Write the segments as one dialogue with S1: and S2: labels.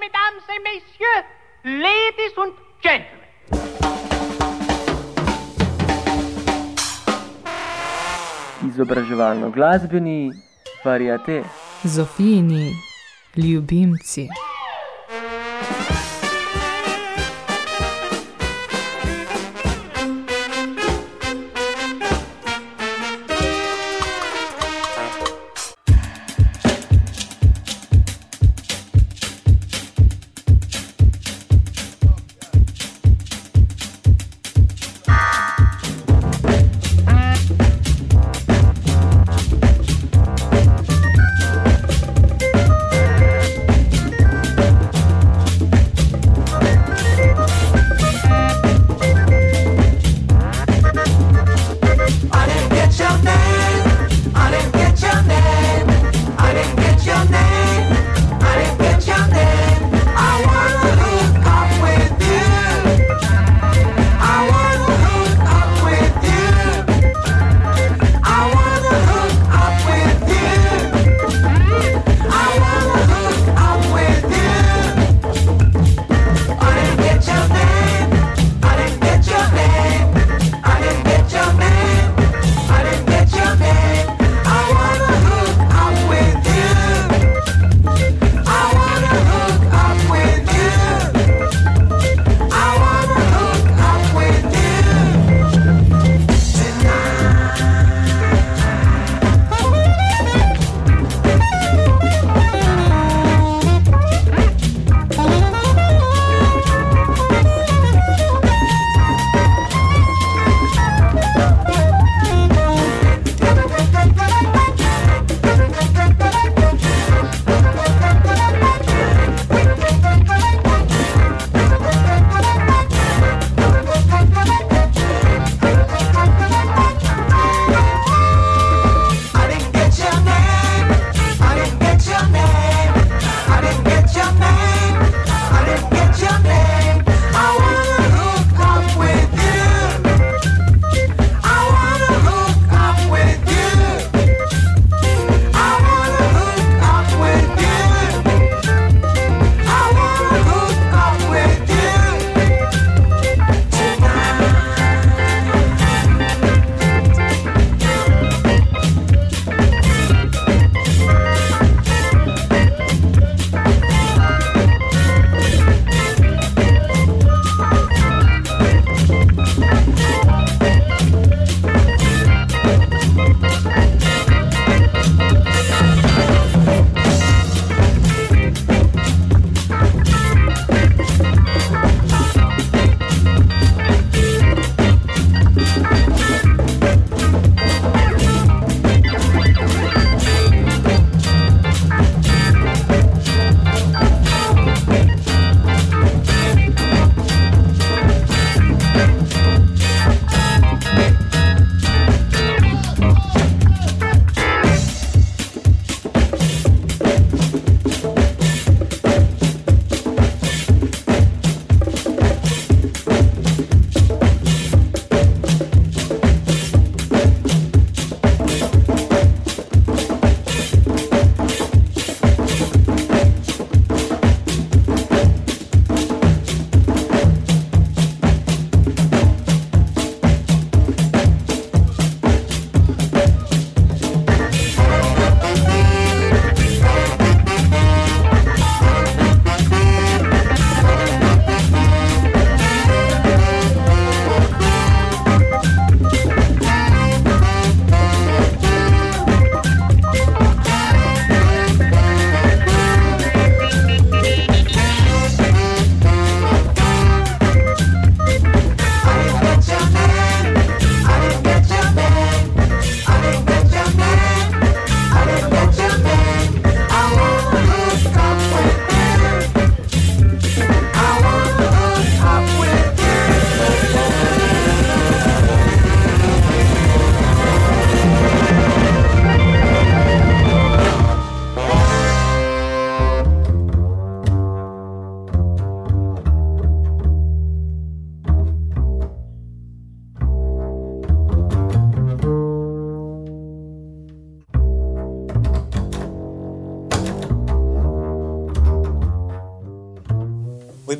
S1: mesdames et messieurs, ladies and gentlemen.
S2: Izobraževalno glasbeni variate.
S3: Zofijini ljubimci.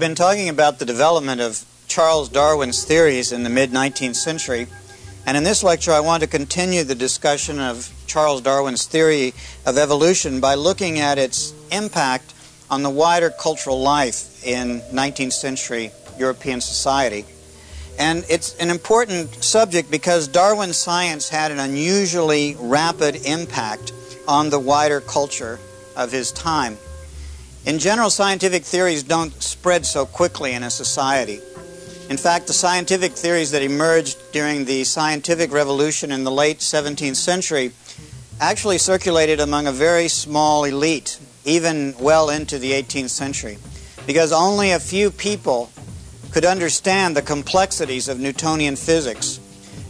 S4: Been talking about the development of Charles Darwin's theories in the mid 19th century, and in this lecture I want to continue the discussion of Charles Darwin's theory of evolution by looking at its impact on the wider cultural life in 19th century European society. And it's an important subject because Darwin's science had an unusually rapid impact on the wider culture of his time. In general, scientific theories don't spread so quickly in a society. In fact, the scientific theories that emerged during the scientific revolution in the late 17th century actually circulated among a very small elite, even well into the 18th century, because only a few people could understand the complexities of Newtonian physics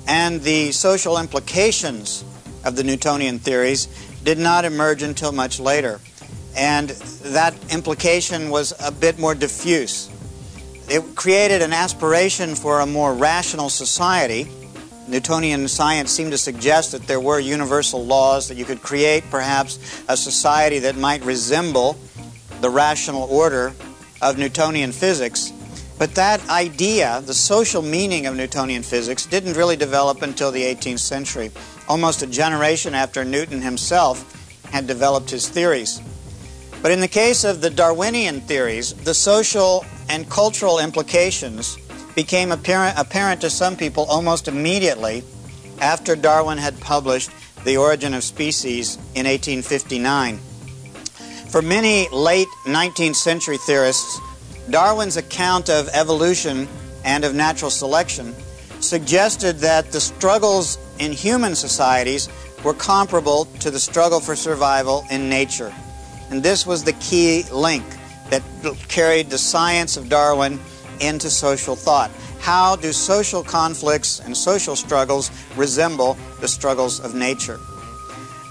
S4: and the social implications of the Newtonian theories did not emerge until much later and that implication was a bit more diffuse. It created an aspiration for a more rational society. Newtonian science seemed to suggest that there were universal laws, that you could create perhaps a society that might resemble the rational order of Newtonian physics. But that idea, the social meaning of Newtonian physics, didn't really develop until the 18th century, almost a generation after Newton himself had developed his theories. But in the case of the Darwinian theories, the social and cultural implications became apparent, apparent to some people almost immediately after Darwin had published The Origin of Species in 1859. For many late 19th century theorists, Darwin's account of evolution and of natural selection suggested that the struggles in human societies were comparable to the struggle for survival in nature. And this was the key link that carried the science of Darwin into social thought. How do social conflicts and social struggles resemble the struggles of nature?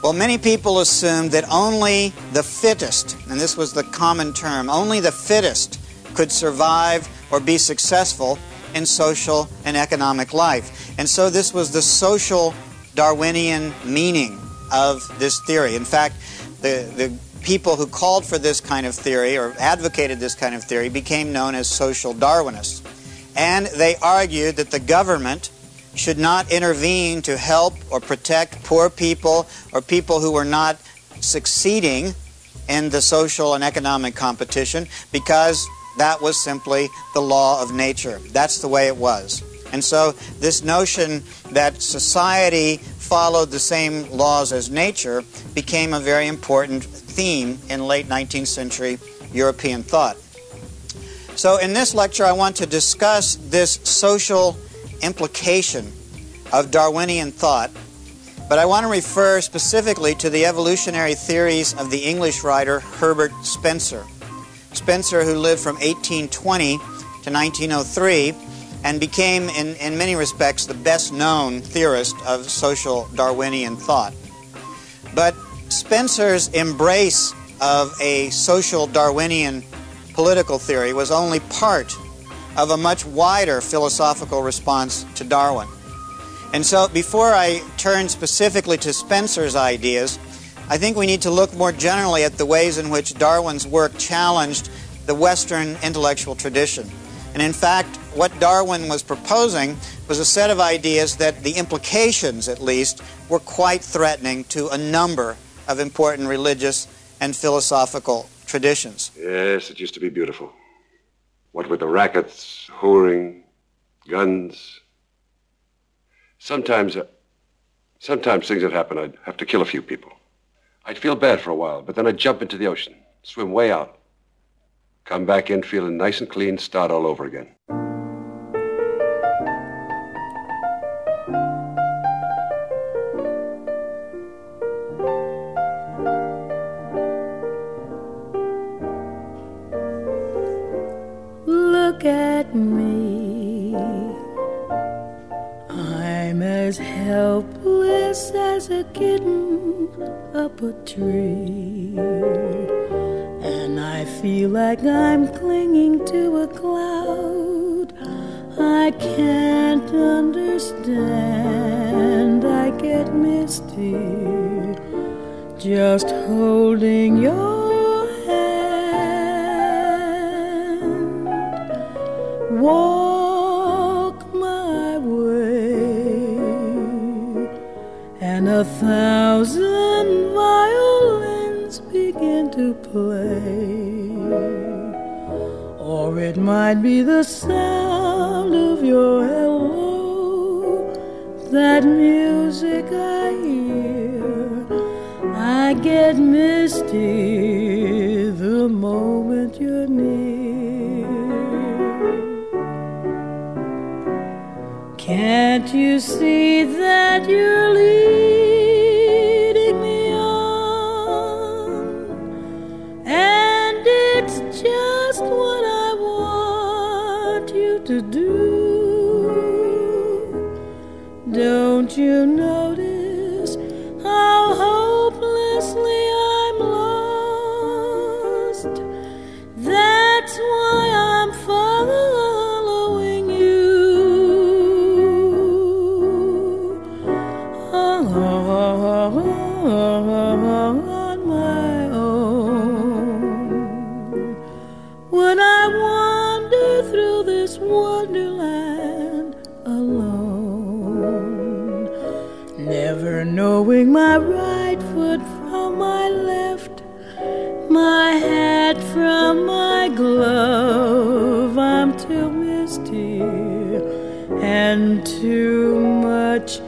S4: Well, many people assumed that only the fittest, and this was the common term, only the fittest could survive or be successful in social and economic life. And so this was the social Darwinian meaning of this theory. In fact, the, the people who called for this kind of theory or advocated this kind of theory became known as social Darwinists. And they argued that the government should not intervene to help or protect poor people or people who were not succeeding in the social and economic competition because that was simply the law of nature. That's the way it was. And so, this notion that society followed the same laws as nature became a very important theme in late 19th century European thought. So, in this lecture, I want to discuss this social implication of Darwinian thought, but I want to refer specifically to the evolutionary theories of the English writer Herbert Spencer. Spencer, who lived from 1820 to 1903 and became, in, in many respects, the best known theorist of social Darwinian thought. But Spencer's embrace of a social Darwinian political theory was only part of a much wider philosophical response to Darwin. And so, before I turn specifically to Spencer's ideas, I think we need to look more generally at the ways in which Darwin's work challenged the Western intellectual tradition. And in fact, what Darwin was proposing was a set of ideas that the implications, at least, were quite threatening to a number of important religious and philosophical traditions.
S5: Yes, it used to be beautiful. What with the rackets, whoring, guns. Sometimes, uh, sometimes things would happen. I'd have to kill a few people. I'd feel bad for a while, but then I'd jump into the ocean, swim way out, come back in feeling nice and clean, start all over again.
S6: Up a tree. On my own. When I wander through this wonderland alone, never knowing my right foot from my left, my hat from my glove, I'm too misty and too much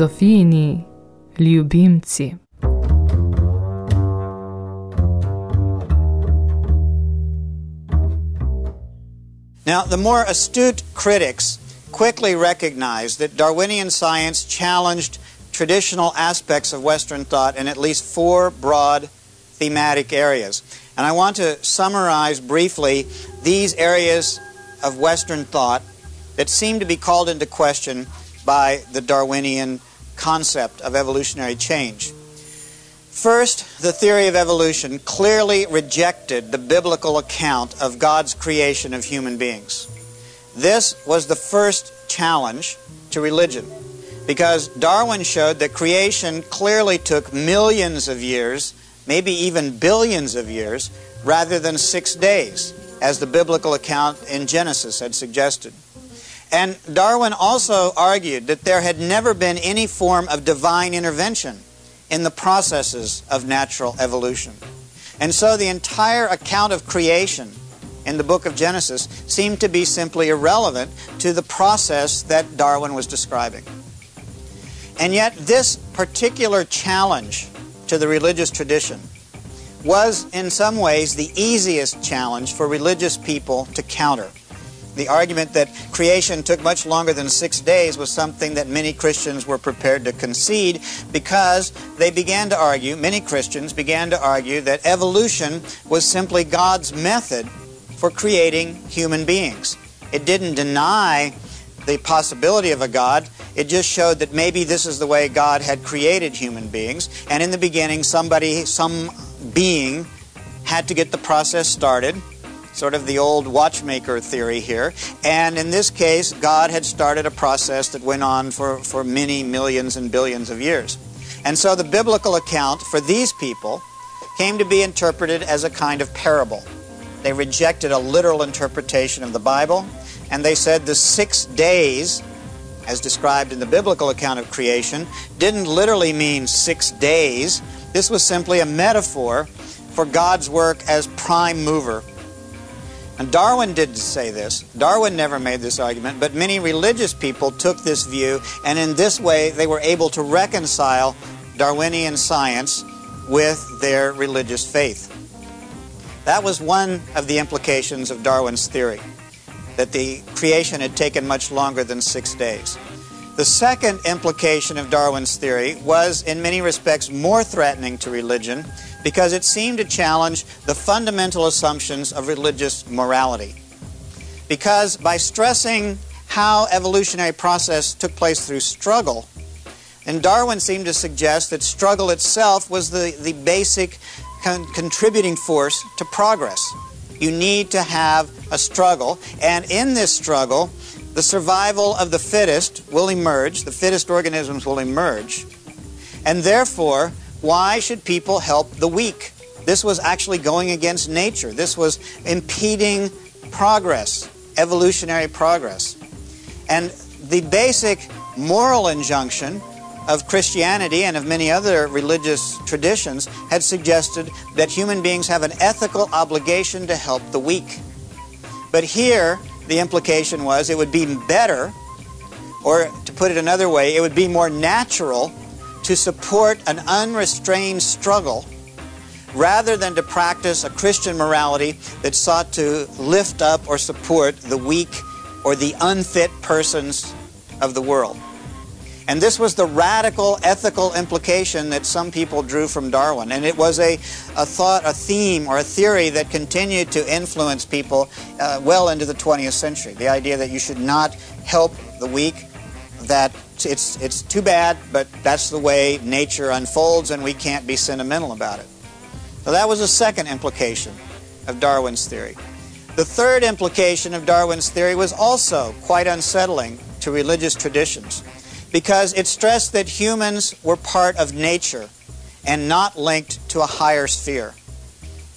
S3: Zofijini ljubimci.
S4: Now, the more astute critics quickly recognized that Darwinian science challenged traditional aspects of Western thought in at least four broad thematic areas. And I want to summarize briefly these areas of Western thought that seem to be called into question by the Darwinian concept of evolutionary change. First, the theory of evolution clearly rejected the biblical account of God's creation of human beings. This was the first challenge to religion because Darwin showed that creation clearly took millions of years, maybe even billions of years, rather than six days, as the biblical account in Genesis had suggested. And Darwin also argued that there had never been any form of divine intervention in the processes of natural evolution. And so the entire account of creation in the book of Genesis seemed to be simply irrelevant to the process that Darwin was describing. And yet, this particular challenge to the religious tradition was, in some ways, the easiest challenge for religious people to counter. The argument that creation took much longer than six days was something that many Christians were prepared to concede because they began to argue, many Christians began to argue, that evolution was simply God's method for creating human beings. It didn't deny the possibility of a God, it just showed that maybe this is the way God had created human beings. And in the beginning, somebody, some being, had to get the process started sort of the old watchmaker theory here. And in this case, God had started a process that went on for, for many millions and billions of years. And so the biblical account for these people came to be interpreted as a kind of parable. They rejected a literal interpretation of the Bible, and they said the six days, as described in the biblical account of creation, didn't literally mean six days. This was simply a metaphor for God's work as prime mover and Darwin didn't say this. Darwin never made this argument, but many religious people took this view, and in this way they were able to reconcile Darwinian science with their religious faith. That was one of the implications of Darwin's theory, that the creation had taken much longer than six days. The second implication of Darwin's theory was, in many respects, more threatening to religion because it seemed to challenge the fundamental assumptions of religious morality. Because by stressing how evolutionary process took place through struggle, and Darwin seemed to suggest that struggle itself was the, the basic con- contributing force to progress. You need to have a struggle, and in this struggle, the survival of the fittest will emerge, the fittest organisms will emerge, and therefore, why should people help the weak? This was actually going against nature. This was impeding progress, evolutionary progress. And the basic moral injunction of Christianity and of many other religious traditions had suggested that human beings have an ethical obligation to help the weak. But here, the implication was it would be better, or to put it another way, it would be more natural to support an unrestrained struggle rather than to practice a Christian morality that sought to lift up or support the weak or the unfit persons of the world. And this was the radical ethical implication that some people drew from Darwin. And it was a, a thought, a theme, or a theory that continued to influence people uh, well into the 20th century. The idea that you should not help the weak, that it's, it's too bad, but that's the way nature unfolds, and we can't be sentimental about it. So that was a second implication of Darwin's theory. The third implication of Darwin's theory was also quite unsettling to religious traditions because it stressed that humans were part of nature and not linked to a higher sphere.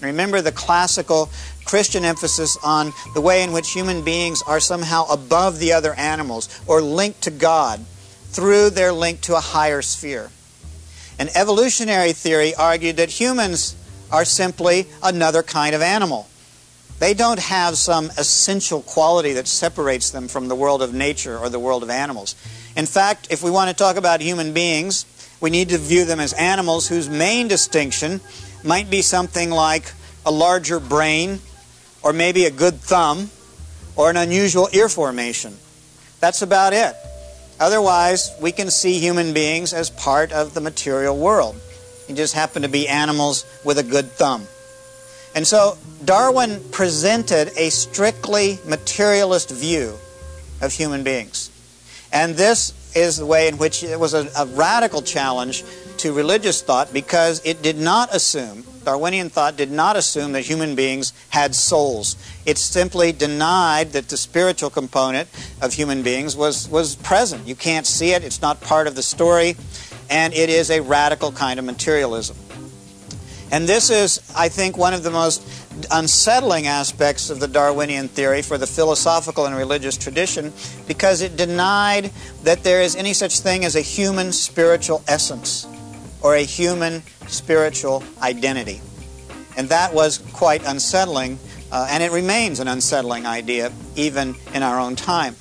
S4: Remember the classical Christian emphasis on the way in which human beings are somehow above the other animals or linked to God through their link to a higher sphere. An evolutionary theory argued that humans are simply another kind of animal. They don't have some essential quality that separates them from the world of nature or the world of animals. In fact, if we want to talk about human beings, we need to view them as animals whose main distinction might be something like a larger brain, or maybe a good thumb, or an unusual ear formation. That's about it. Otherwise, we can see human beings as part of the material world. You just happen to be animals with a good thumb. And so Darwin presented a strictly materialist view of human beings. And this is the way in which it was a, a, radical challenge to religious thought because it did not assume, Darwinian thought did not assume that human beings had souls. It simply denied that the spiritual component of human beings was, was present. You can't see it, it's not part of the story, and it is a radical kind of materialism. And this is, I think, one of the most unsettling aspects of the Darwinian theory for the philosophical and religious tradition because it denied that there is any such thing as a human spiritual essence or a human spiritual identity. And that was quite unsettling, uh, and it remains an unsettling idea even in our own time.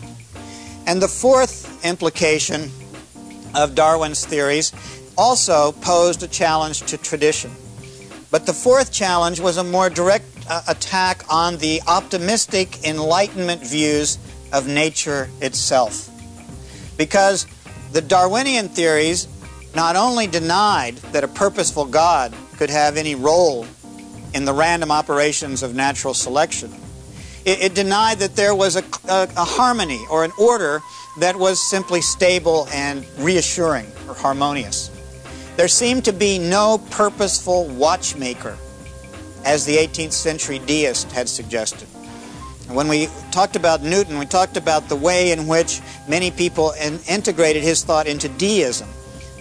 S4: And the fourth implication of Darwin's theories also posed a challenge to tradition. But the fourth challenge was a more direct uh, attack on the optimistic Enlightenment views of nature itself. Because the Darwinian theories not only denied that a purposeful God could have any role in the random operations of natural selection, it, it denied that there was a, a, a harmony or an order that was simply stable and reassuring or harmonious. There seemed to be no purposeful watchmaker, as the 18th century deist had suggested. When we talked about Newton, we talked about the way in which many people in integrated his thought into deism.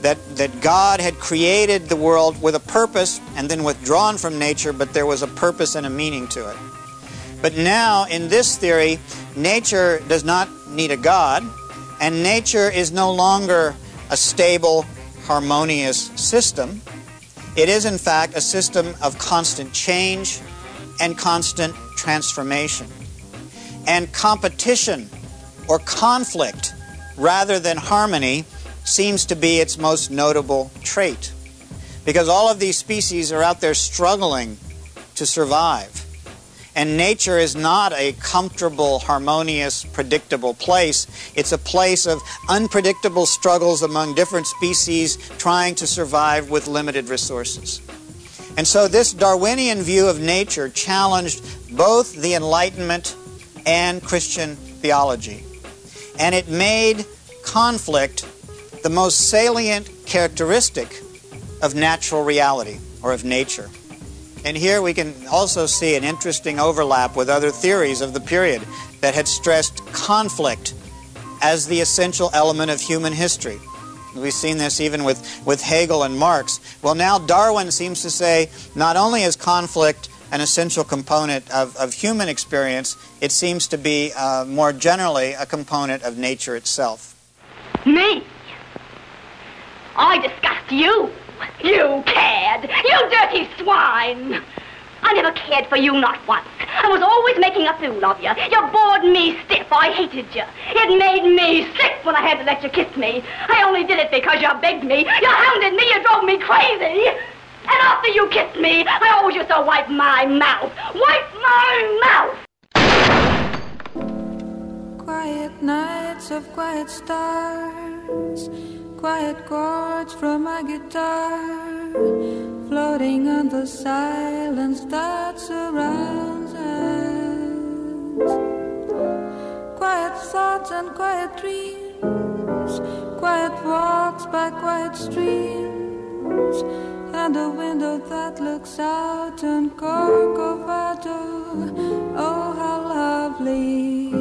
S4: That, that God had created the world with a purpose and then withdrawn from nature, but there was a purpose and a meaning to it. But now, in this theory, nature does not need a God, and nature is no longer a stable, harmonious system. It is, in fact, a system of constant change and constant transformation. And competition or conflict rather than harmony seems to be its most notable trait. Because all of these species are out there struggling to survive. And nature is not a comfortable, harmonious, predictable place. It's a place of unpredictable struggles among different species trying to survive with limited resources. And so, this Darwinian view of nature challenged both the Enlightenment and Christian theology. and it made conflict the most salient characteristic of natural reality or of nature. And here we can also see an interesting overlap with other theories of the period that had stressed conflict as the essential element of human history. We've seen this even with, with Hegel and Marx. Well, now Darwin seems to say not only is conflict an essential component of, of human experience, it seems to be uh, more generally a component of nature itself.
S7: Me? I disgust you. You cad. You dirty swine. I never cared for you, not once. I was always making a fool of you. You bored me stiff. I hated you. It made me sick when I had to let you kiss me. I only did it because you begged me. You hounded me. You drove me crazy. And after you kissed me, I always used to wipe my mouth. Wipe my mouth!
S8: Quiet nights of quiet stars, quiet chords from my guitar, floating on the silence that surrounds us. Quiet thoughts and quiet dreams, quiet walks by quiet streams and a window that looks out on Corcovado. Oh, how lovely!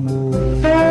S9: Quero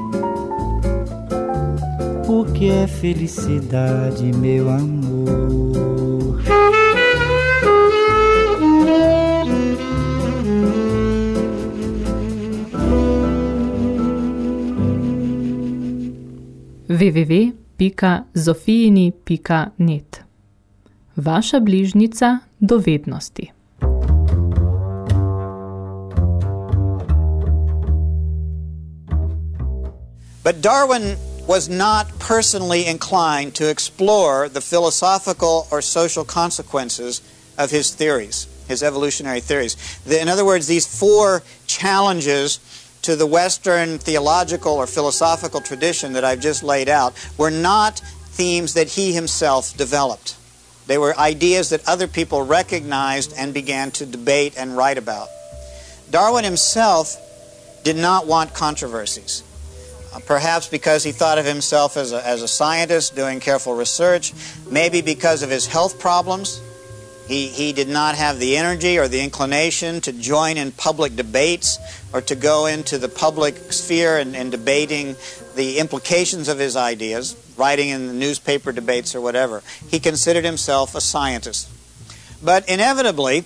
S9: que é felicidade, meu amor.
S3: www.zofijini.net Vaša bližnica dovednosti.
S4: But Darwin was not personally inclined to explore the philosophical or social consequences of his theories, his evolutionary theories. The- in other words, these four challenges to the Western theological or philosophical tradition that I've just laid out were not themes that he himself developed. They were ideas that other people recognized and began to debate and write about. Darwin himself did not want controversies. Perhaps because he thought of himself as a, as a scientist doing careful research, maybe because of his health problems. He, he did not have the energy or the inclination to join in public debates or to go into the public sphere and, and debating the implications of his ideas, writing in the newspaper debates or whatever. He considered himself a scientist. But inevitably,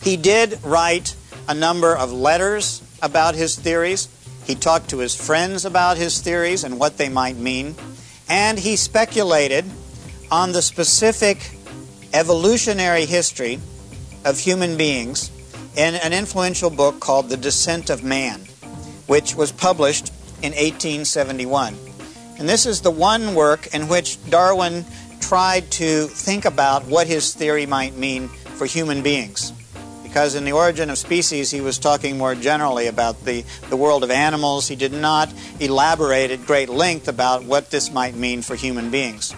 S4: he did write a number of letters about his theories. He talked to his friends about his theories and what they might mean. And he speculated on the specific evolutionary history of human beings in an influential book called The Descent of Man, which was published in 1871. And this is the one work in which Darwin tried to think about what his theory might mean for human beings. Because in The Origin of Species, he was talking more generally about the, the world of animals. He did not elaborate at great length about what this might mean for human beings.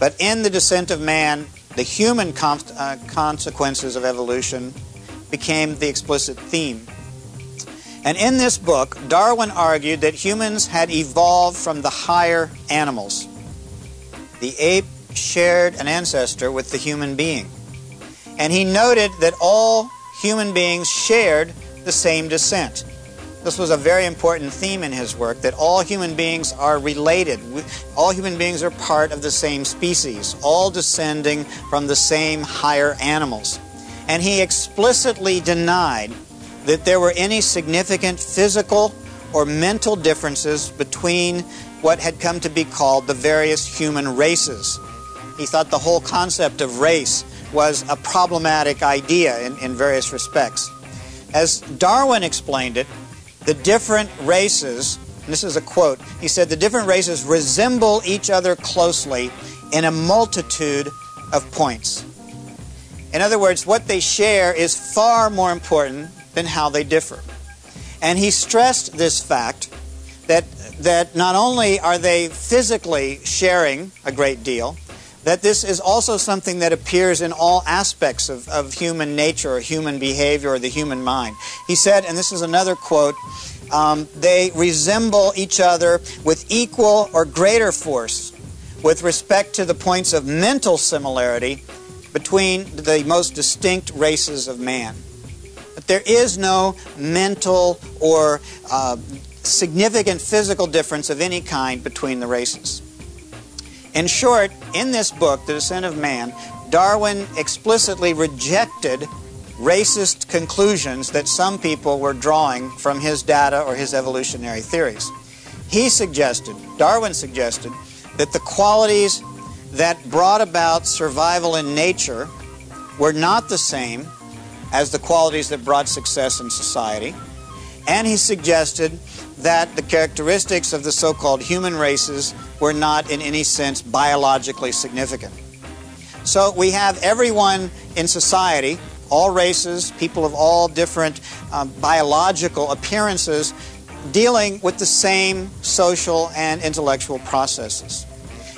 S4: But in The Descent of Man, the human uh, consequences of evolution became the explicit theme. And in this book, Darwin argued that humans had evolved from the higher animals. The ape shared an ancestor with the human being. And he noted that all human beings shared the same descent. This was a very important theme in his work that all human beings are related. All human beings are part of the same species, all descending from the same higher animals. And he explicitly denied that there were any significant physical or mental differences between what had come to be called the various human races. He thought the whole concept of race was a problematic idea in, in various respects. As Darwin explained it, the different races, and this is a quote, he said, the different races resemble each other closely in a multitude of points. In other words, what they share is far more important than how they differ. And he stressed this fact that, that not only are they physically sharing a great deal, that this is also something that appears in all aspects of, of human nature or human behavior or the human mind. He said, and this is another quote, um, they resemble each other with equal or greater force with respect to the points of mental similarity between the most distinct races of man. But there is no mental or uh, significant physical difference of any kind between the races. In short, in this book, The Descent of Man, Darwin explicitly rejected racist conclusions that some people were drawing from his data or his evolutionary theories. He suggested, Darwin suggested, that the qualities that brought about survival in nature were not the same as the qualities that brought success in society. And he suggested that the characteristics of the so called human races were not in any sense biologically significant. So we have everyone in society, all races, people of all different um, biological appearances, dealing with the same social and intellectual processes.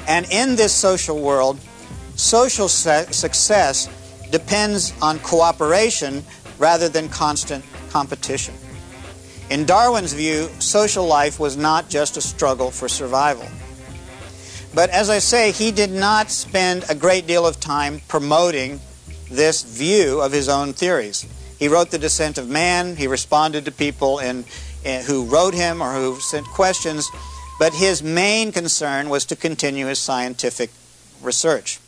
S4: And in this social world, social success depends on cooperation rather than constant competition. In Darwin's view, social life was not just a struggle for survival. But as I say, he did not spend a great deal of time promoting this view of his own theories. He wrote The Descent of Man, he responded to people in, in, who wrote him or who sent questions, but his main concern was to continue his scientific research.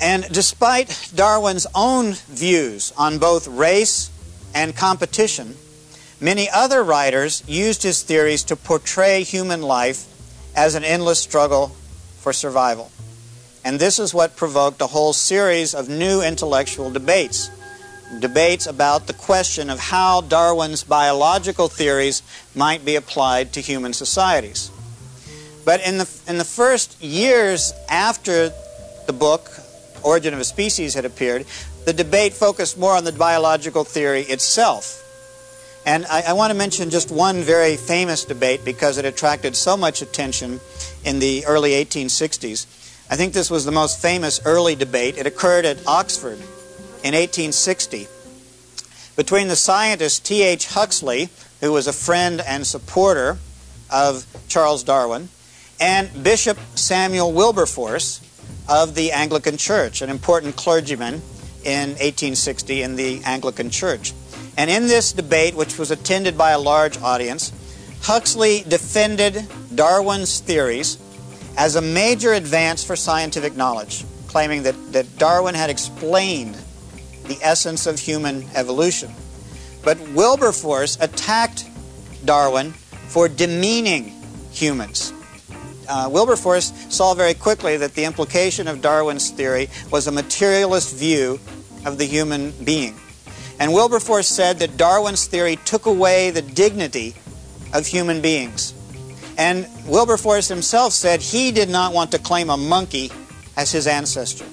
S4: And despite Darwin's own views on both race and competition, many other writers used his theories to portray human life as an endless struggle for survival. And this is what provoked a whole series of new intellectual debates. Debates about the question of how Darwin's biological theories might be applied to human societies. But in the, in the first years after the book, Origin of a Species, had appeared, the debate focused more on the biological theory itself. And I, I want to mention just one very famous debate because it attracted so much attention in the early 1860s. I think this was the most famous early debate. It occurred at Oxford in 1860 between the scientist T.H. Huxley, who was a friend and supporter of Charles Darwin, and Bishop Samuel Wilberforce of the Anglican Church, an important clergyman in 1860 in the Anglican Church. And in this debate, which was attended by a large audience, Huxley defended Darwin's theories as a major advance for scientific knowledge, claiming that, that Darwin had explained the essence of human evolution. But Wilberforce attacked Darwin for demeaning humans uh, Wilberforce saw very quickly that the implication of Darwin's theory was a materialist view of the human being. And Wilberforce said that Darwin's theory took away the dignity of human beings. And Wilberforce himself said he did not want to claim a monkey as his ancestor,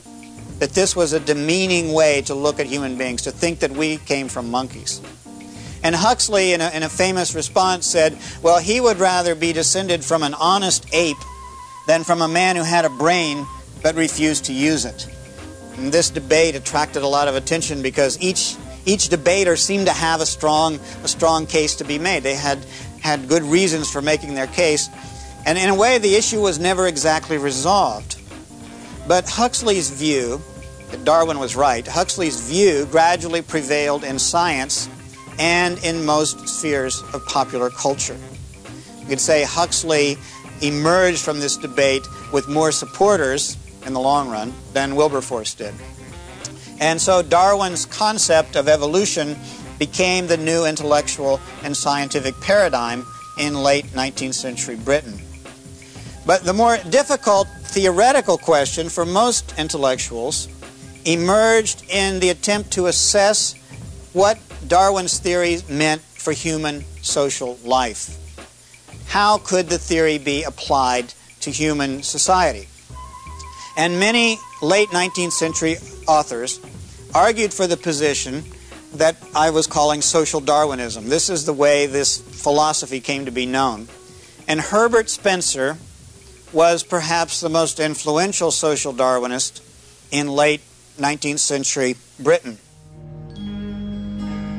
S4: that this was a demeaning way to look at human beings, to think that we came from monkeys. And Huxley, in a, in a famous response, said, Well, he would rather be descended from an honest ape than from a man who had a brain but refused to use it. And this debate attracted a lot of attention because each each debater seemed to have a strong a strong case to be made. They had had good reasons for making their case, and in a way the issue was never exactly resolved. But Huxley's view that Darwin was right, Huxley's view gradually prevailed in science and in most spheres of popular culture. You could say Huxley emerged from this debate with more supporters in the long run than Wilberforce did. And so Darwin's concept of evolution became the new intellectual and scientific paradigm in late 19th century Britain. But the more difficult theoretical question for most intellectuals emerged in the attempt to assess what Darwin's theory meant for human social life. How could the theory be applied to human society? And many late 19th century authors argued for the position that I was calling social Darwinism. This is the way this philosophy came to be known. And Herbert Spencer was perhaps the most influential social Darwinist in late 19th century Britain.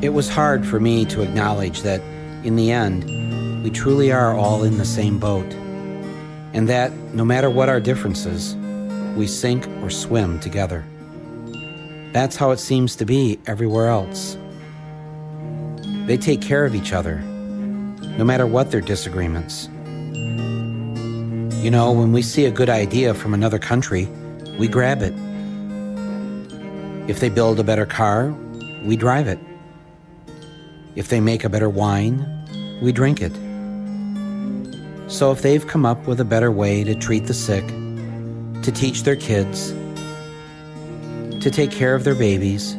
S10: It was hard for me to acknowledge that, in the end, we truly are all in the same boat, and that, no matter what our differences, we sink or swim together. That's how it seems to be everywhere else. They take care of each other, no matter what their disagreements. You know, when we see a good idea from another country, we grab it. If they build a better car, we drive it. If they make a better wine, we drink it. So if they've come up with a better way to treat the sick, to teach their kids, to take care of their babies,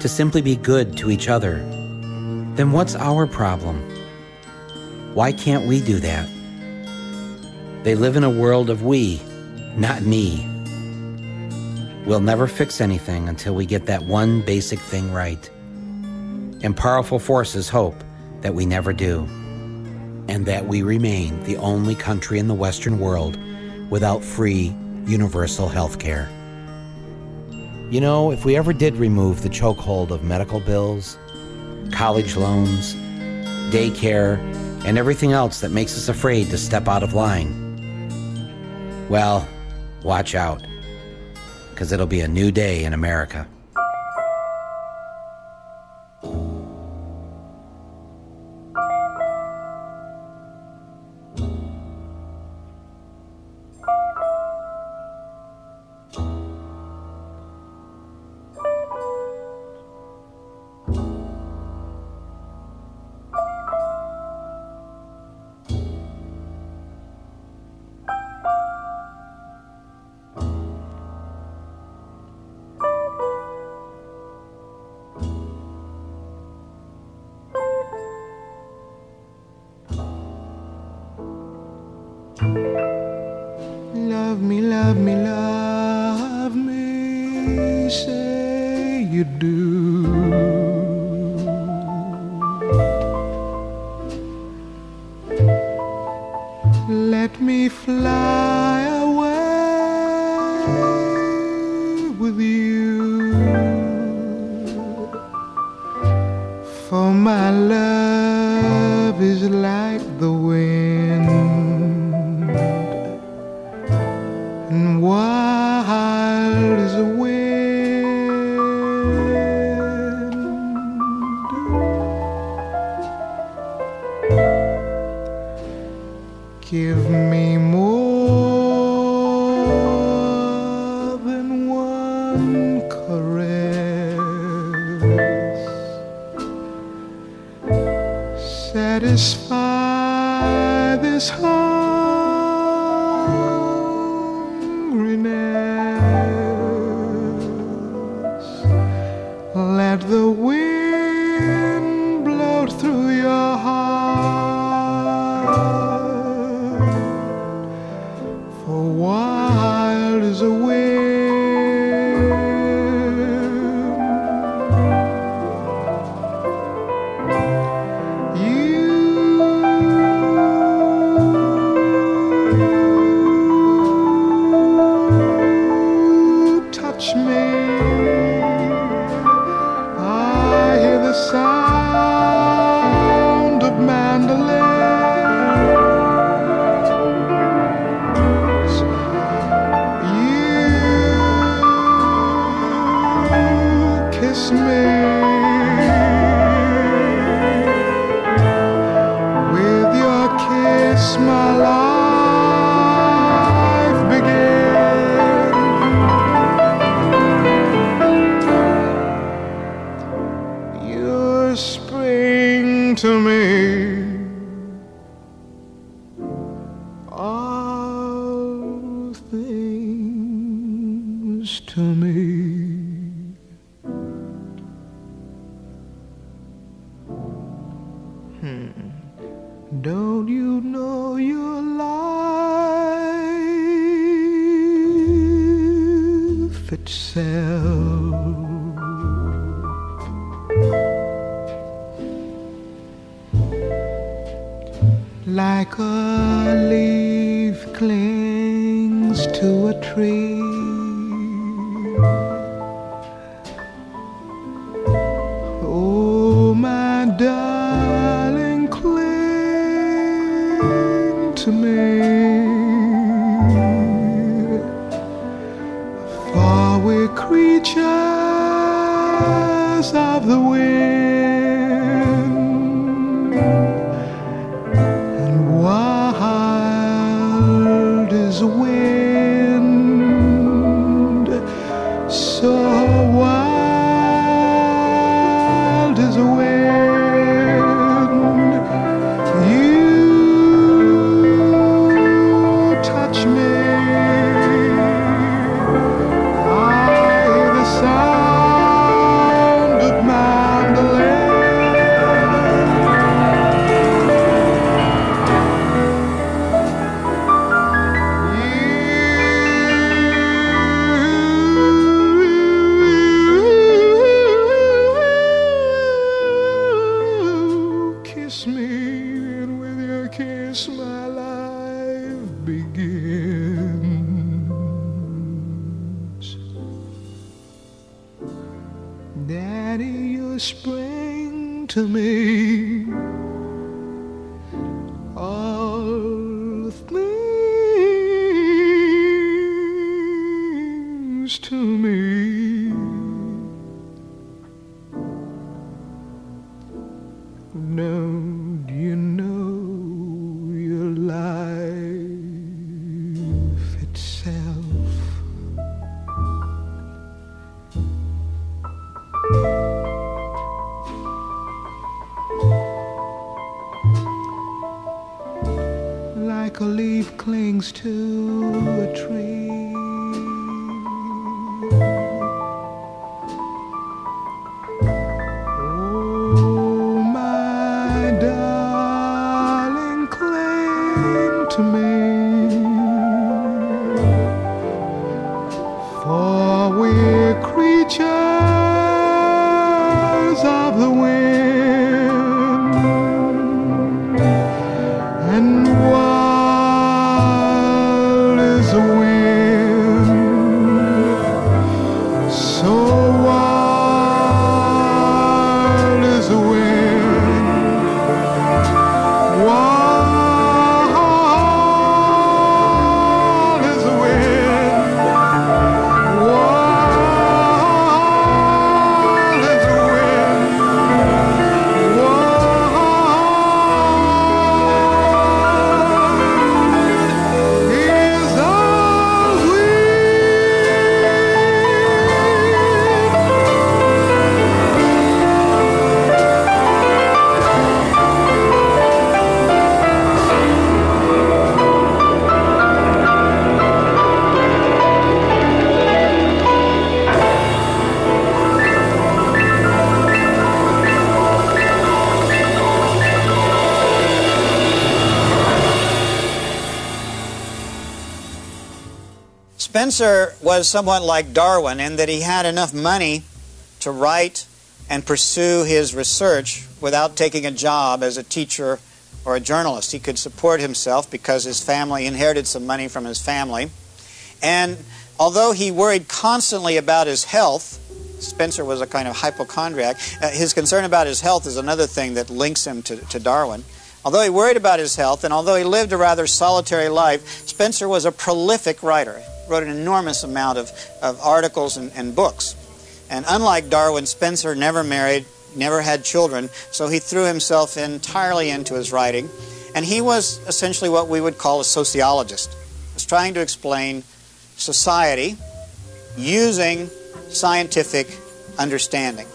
S10: to simply be good to each other, then what's our problem? Why can't we do that? They live in a world of we, not me. We'll never fix anything until we get that one basic thing right and powerful forces hope that we never do, and that we remain the only country in the Western world without free, universal health care. You know, if we ever did remove the chokehold of medical bills, college loans, daycare, and everything else that makes us afraid to step out of line, well, watch out, because it'll be a new day in America.
S11: Love me, love me, love me, say you do. Let me fly. kiss me.
S4: Spencer was somewhat like Darwin in that he had enough money to write and pursue his research without taking a job as a teacher or a journalist. He could support himself because his family inherited some money from his family. And although he worried constantly about his health, Spencer was a kind of hypochondriac. Uh, his concern about his health is another thing that links him to, to Darwin. Although he worried about his health and although he lived a rather solitary life, Spencer was a prolific writer. Wrote an enormous amount of, of articles and, and books. And unlike Darwin, Spencer never married, never had children, so he threw himself entirely into his writing. And he was essentially what we would call a sociologist. He was trying to explain society using scientific understanding.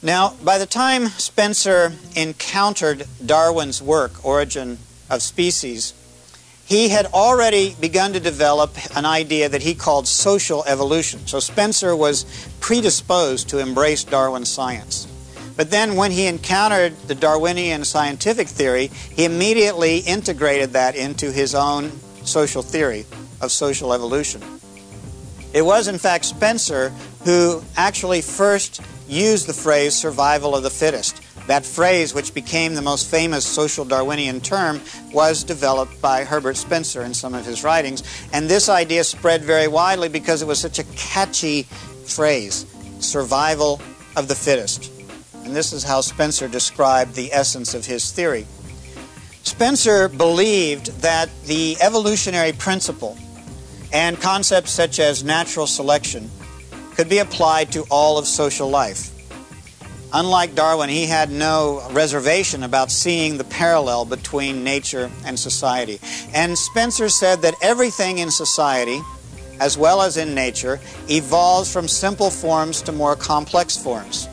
S4: Now, by the time Spencer encountered Darwin's work, Origin of Species, he had already begun to develop an idea that he called social evolution. So Spencer was predisposed to embrace Darwin's science. But then when he encountered the Darwinian scientific theory, he immediately integrated that into his own social theory of social evolution. It was, in fact, Spencer who actually first used the phrase survival of the fittest. That phrase, which became the most famous social Darwinian term, was developed by Herbert Spencer in some of his writings. And this idea spread very widely because it was such a catchy phrase survival of the fittest. And this is how Spencer described the essence of his theory. Spencer believed that the evolutionary principle and concepts such as natural selection could be applied to all of social life. Unlike Darwin, he had no reservation about seeing the parallel between nature and society. And Spencer said that everything in society, as well as in nature, evolves from simple forms to more complex forms.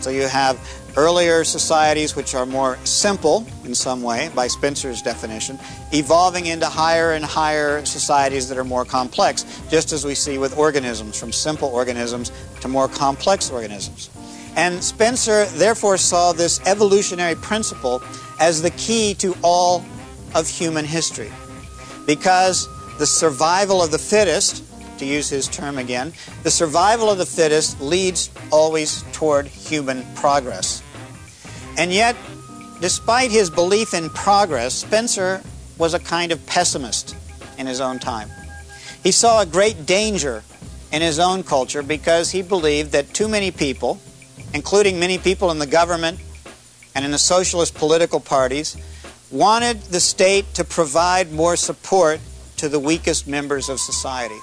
S4: So you have earlier societies which are more simple in some way, by Spencer's definition, evolving into higher and higher societies that are more complex, just as we see with organisms, from simple organisms to more complex organisms. And Spencer therefore saw this evolutionary principle as the key to all of human history. Because the survival of the fittest, to use his term again, the survival of the fittest leads always toward human progress. And yet, despite his belief in progress, Spencer was a kind of pessimist in his own time. He saw a great danger in his own culture because he believed that too many people, including many people in the government and in the socialist political parties, wanted the state to provide more support to the weakest members of society.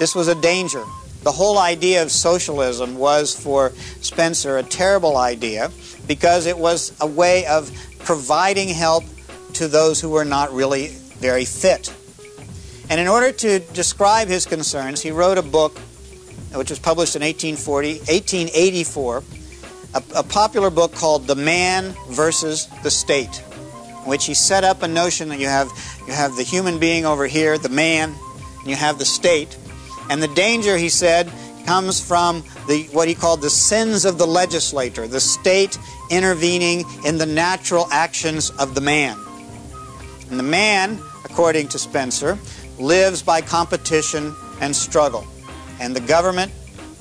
S4: This was a danger. The whole idea of socialism was for Spencer a terrible idea because it was a way of providing help to those who were not really very fit. And in order to describe his concerns, he wrote a book which was published in 1840, 1884, a, a popular book called The Man versus the State, in which he set up a notion that you have, you have the human being over here, the man, and you have the state. And the danger, he said, comes from the, what he called the sins of the legislator, the state intervening in the natural actions of the man. And the man, according to Spencer, lives by competition and struggle. And the government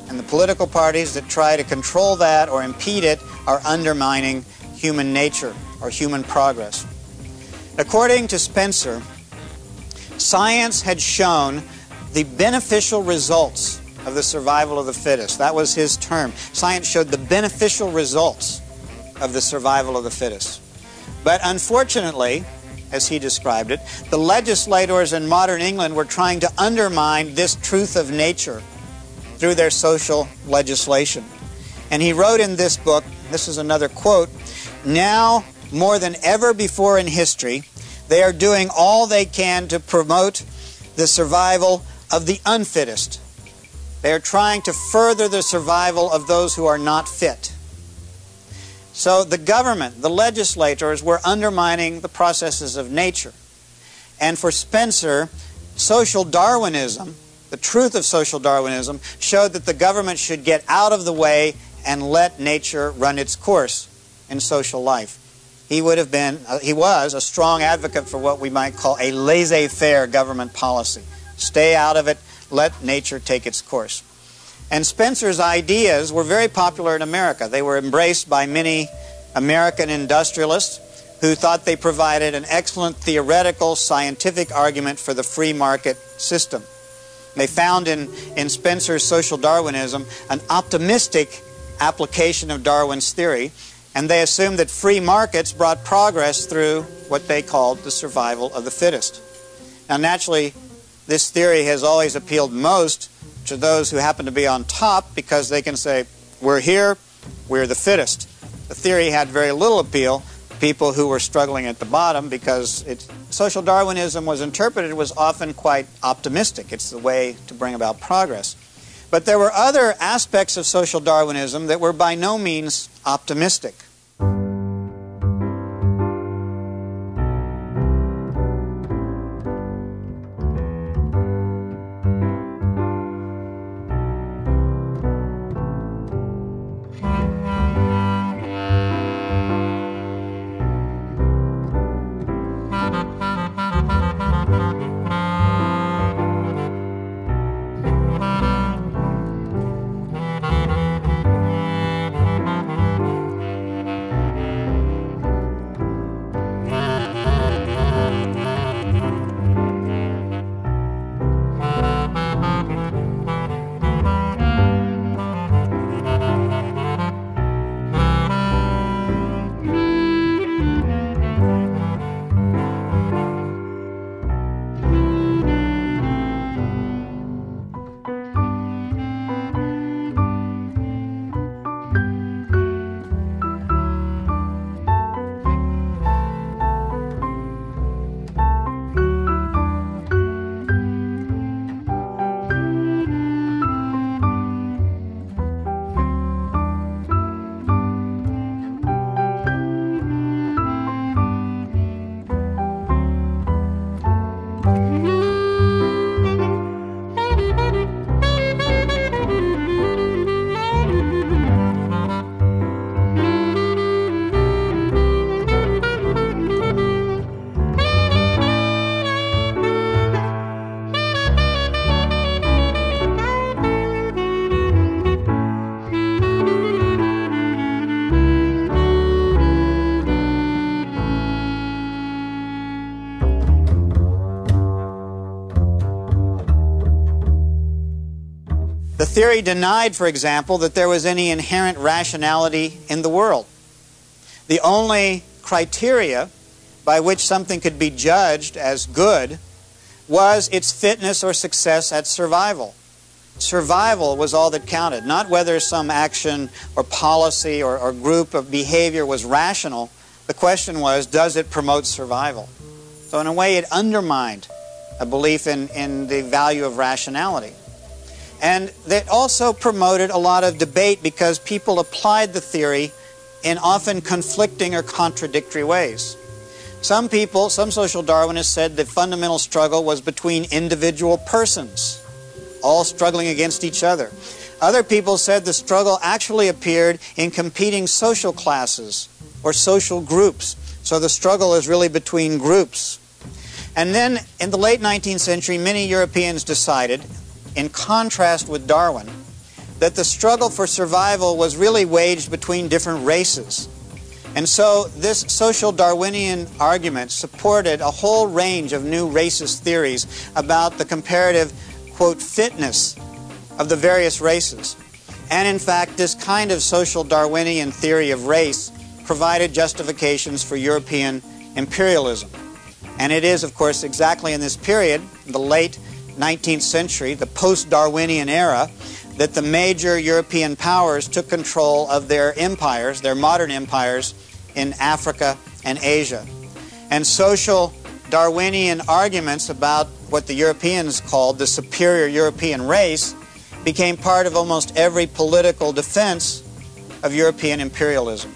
S4: and the political parties that try to control that or impede it are undermining human nature or human progress. According to Spencer, Science had shown the beneficial results of the survival of the fittest. That was his term. Science showed the beneficial results of the survival of the fittest. But unfortunately, as he described it, the legislators in modern England were trying to undermine this truth of nature through their social legislation. And he wrote in this book, this is another quote, now more than ever before in history, they are doing all they can to promote the survival of the unfittest. They are trying to further the survival of those who are not fit. So the government, the legislators, were undermining the processes of nature. And for Spencer, social Darwinism, the truth of social Darwinism, showed that the government should get out of the way and let nature run its course in social life. He would have been, uh, he was a strong advocate for what we might call a laissez faire government policy. Stay out of it, let nature take its course. And Spencer's ideas were very popular in America. They were embraced by many American industrialists who thought they provided an excellent theoretical, scientific argument for the free market system. They found in, in Spencer's social Darwinism an optimistic application of Darwin's theory, and they assumed that free markets brought progress through what they called the survival of the fittest. Now, naturally, this theory has always appealed most to those who happen to be on top because they can say, We're here, we're the fittest. The theory had very little appeal to people who were struggling at the bottom because it, social Darwinism was interpreted was often quite optimistic. It's the way to bring about progress. But there were other aspects of social Darwinism that were by no means optimistic. Theory denied, for example, that there was any inherent rationality in the world. The only criteria by which something could be judged as good was its fitness or success at survival. Survival was all that counted, not whether some action or policy or, or group of behavior was rational. The question was, does it promote survival? So, in a way, it undermined a belief in, in the value of rationality. And that also promoted a lot of debate because people applied the theory in often conflicting or contradictory ways. Some people, some social Darwinists said the fundamental struggle was between individual persons, all struggling against each other. Other people said the struggle actually appeared in competing social classes or social groups. So the struggle is really between groups. And then in the late 19th century, many Europeans decided in contrast with Darwin, that the struggle for survival was really waged between different races. And so this social Darwinian argument supported a whole range of new racist theories about the comparative, quote, fitness of the various races. And in fact, this kind of social Darwinian theory of race provided justifications for European imperialism. And it is, of course, exactly in this period, the late 19th century, the post Darwinian era, that the major European powers took control of their empires, their modern empires, in Africa and Asia. And social Darwinian arguments about what the Europeans called the superior European race became part of almost every political defense of European imperialism.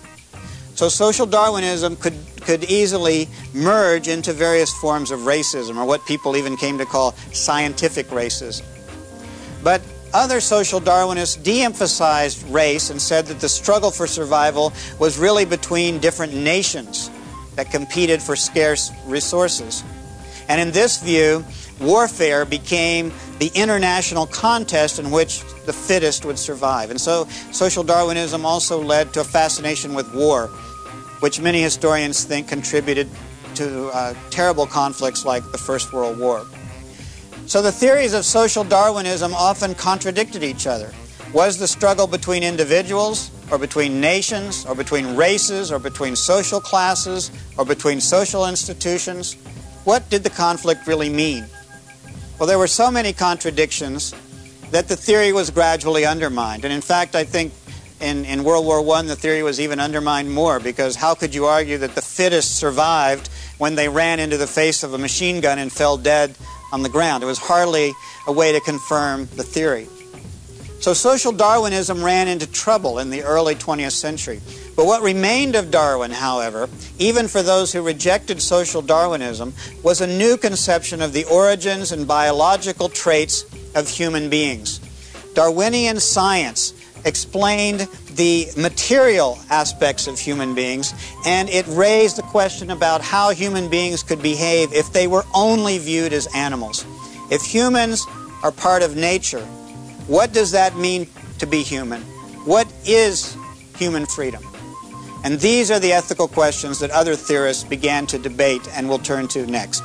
S4: So social Darwinism could, could easily merge into various forms of racism, or what people even came to call scientific racism. But other social Darwinists de emphasized race and said that the struggle for survival was really between different nations that competed for scarce resources. And in this view, warfare became the international contest in which the fittest would survive. And so social Darwinism also led to a fascination with war, which many historians think contributed to uh, terrible conflicts like the First World War. So the theories of social Darwinism often contradicted each other. Was the struggle between individuals, or between nations, or between races, or between social classes, or between social institutions? What did the conflict really mean? Well, there were so many contradictions that the theory was gradually undermined. And in fact, I think in, in World War I, the theory was even undermined more because how could you argue that the fittest survived when they ran into the face of a machine gun and fell dead on the ground? It was hardly a way to confirm the theory. So social Darwinism ran into trouble in the early 20th century. But what remained of Darwin, however, even for those who rejected social Darwinism, was a new conception of the origins and biological traits of human beings. Darwinian science explained the material aspects of human beings, and it raised the question about how human beings could behave if they were only viewed as animals. If humans are part of nature, what does that mean to be human? What is human freedom? And these are the ethical questions that other theorists began to debate and will turn to next.